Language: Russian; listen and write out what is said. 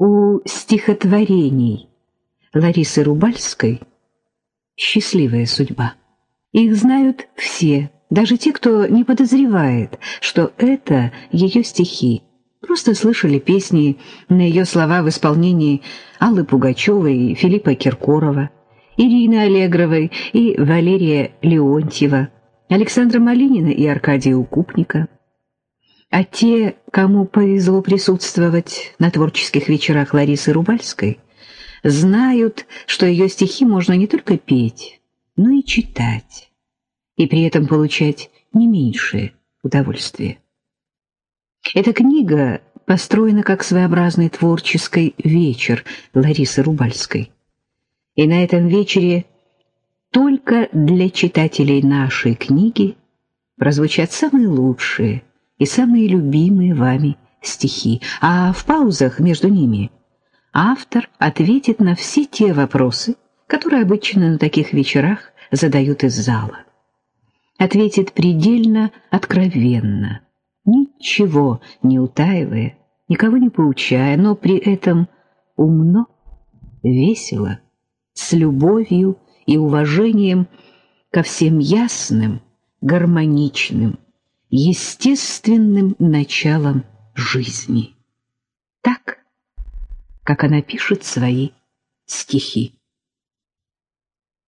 У стихотворений Ларисы Рубальской счастливая судьба. Их знают все, даже те, кто не подозревает, что это ее стихи. Просто слышали песни на ее слова в исполнении Аллы Пугачевой и Филиппа Киркорова, Ирины Аллегровой и Валерия Леонтьева, Александра Малинина и Аркадия Укупника. А те, кому повезло присутствовать на творческих вечерах Ларисы Рубальской, знают, что ее стихи можно не только петь, но и читать, и при этом получать не меньшее удовольствие. Эта книга построена как своеобразный творческий вечер Ларисы Рубальской. И на этом вечере только для читателей нашей книги прозвучат самые лучшие и самые любимые вами стихи, а в паузах между ними автор ответит на все те вопросы, которые обычно на таких вечерах задают из зала. Ответит предельно откровенно, ничего не утаивая, никого не поучая, но при этом умно, весело, с любовью и уважением ко всем ясным, гармоничным, естественным началам жизни. Так, как она пишет свои стихи.